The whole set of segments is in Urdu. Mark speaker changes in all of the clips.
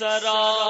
Speaker 1: سرا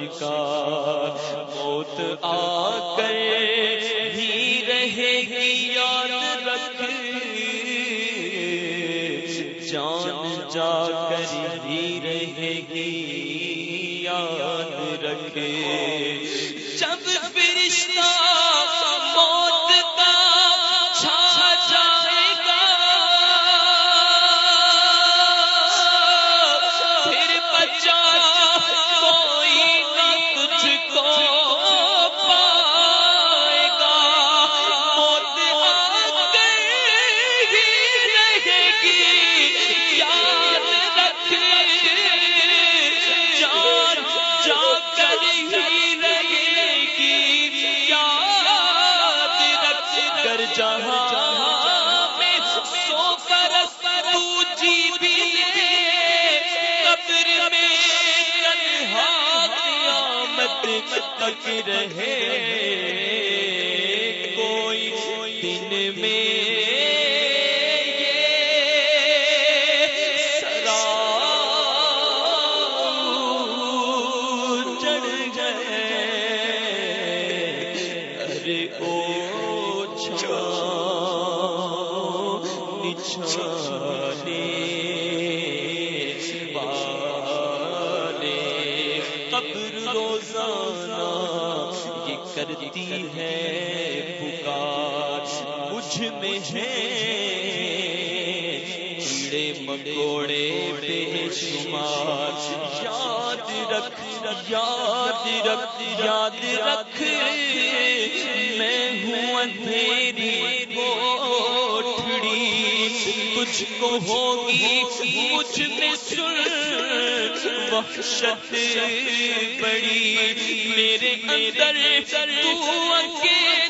Speaker 1: شکار، موت آ کر بھی رہے گی یاد رکھ۔ جان جا کر بھی رہے گی یاد رکھے جب فرشتہ رہے کرتی ہے پکار مجھ میں ہے۔ کیڑے مکوڑے بے شمار۔ یاد رکھ یاد رکھ یاد رکھ۔ میں ہوں اندھیری کوٹھڑی تجھ کو ہوگی مجھ میں سن وحشت بڑی میرے اندر تو اکیلا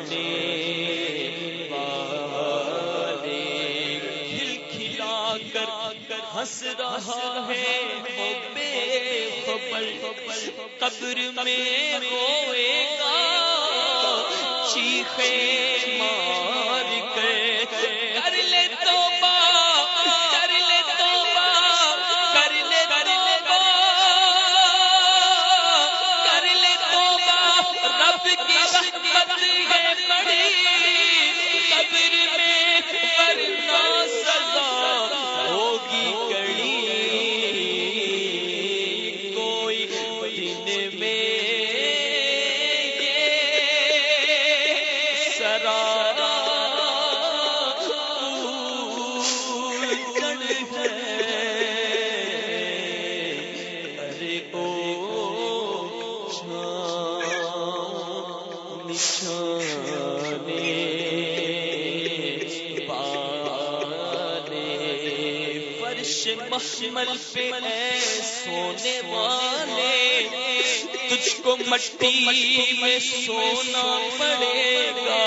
Speaker 1: نچھانے کھل کھلا کر ہنس رہا ہے قبر میں روئے گا چیخے مار کر لے مشمل پہ اے سونے والے، تجھ کو مٹی میں سونا پڑے گا۔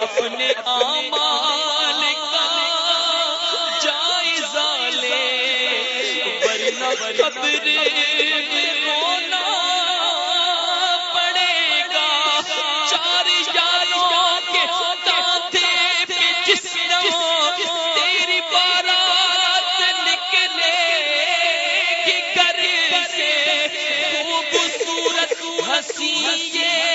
Speaker 1: اپنے آمال کا جائزہ لے، ورنہ قبر میں مسیح ہنسی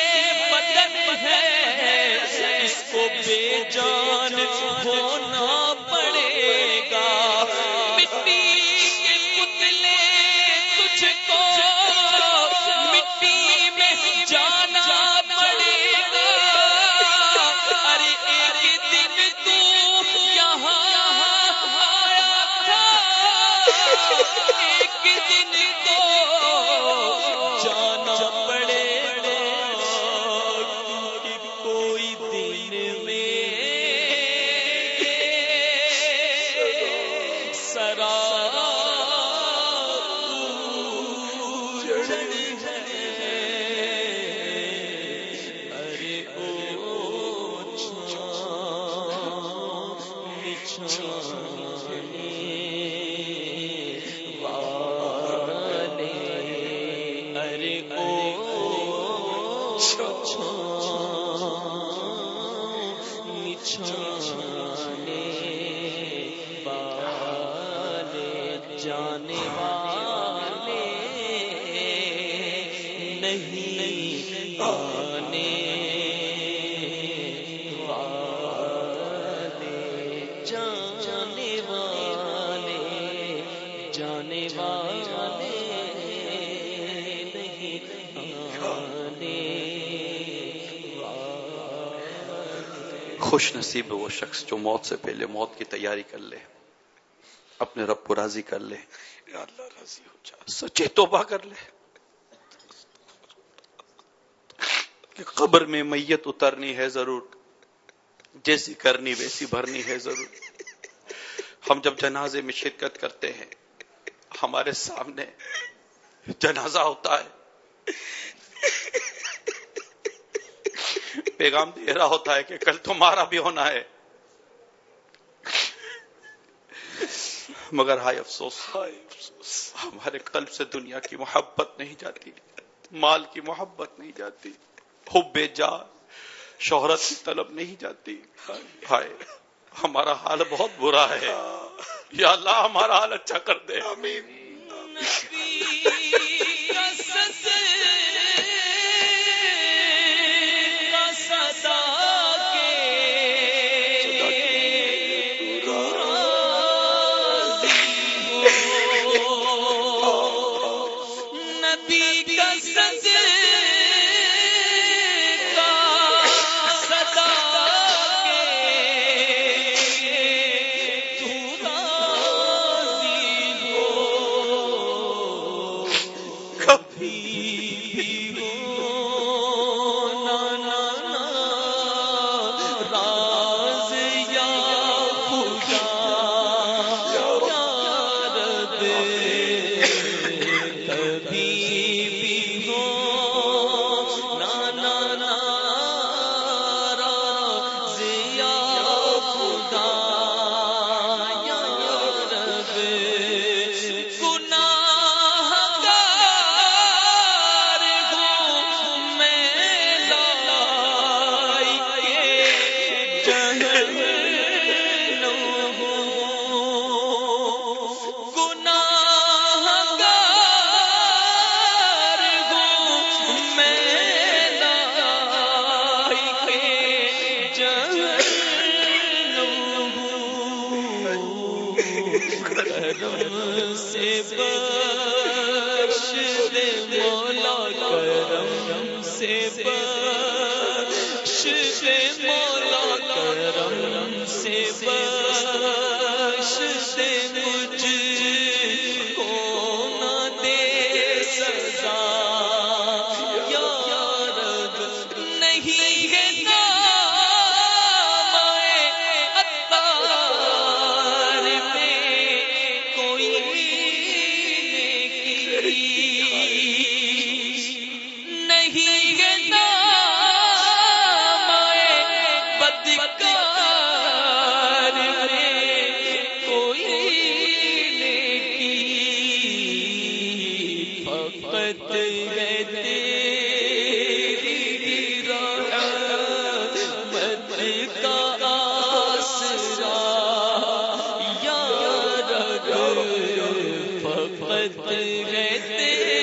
Speaker 1: نہیں آنے والے۔ جانے والے جانے والے نہیں آنے
Speaker 2: خوش نصیب ہے وہ شخص جو موت سے پہلے موت کی تیاری کر لے اپنے رب کو راضی کر لے۔ یا اللہ راضی ہو جا۔ سچے توبہ کر لے۔ کہ قبر میں میت اترنی ہے ضرور، جیسی کرنی ویسی بھرنی ہے ضرور۔ ہم جب جنازے میں شرکت کرتے ہیں، ہمارے سامنے جنازہ ہوتا ہے۔ پیغام دے رہا ہوتا ہے کہ کل تمہارا بھی ہونا ہے۔ مگر ہائے افسوس ہائے افسوس، ہمارے قلب سے دنیا کی محبت نہیں جاتی، مال کی محبت نہیں جاتی۔ حب جا شہرت کی طلب نہیں جاتی۔ ہائے، ہمارا حال بہت برا ہے۔ یا اللہ، ہمارا حال اچھا کر دے۔ آمین۔
Speaker 1: سے ہے تیری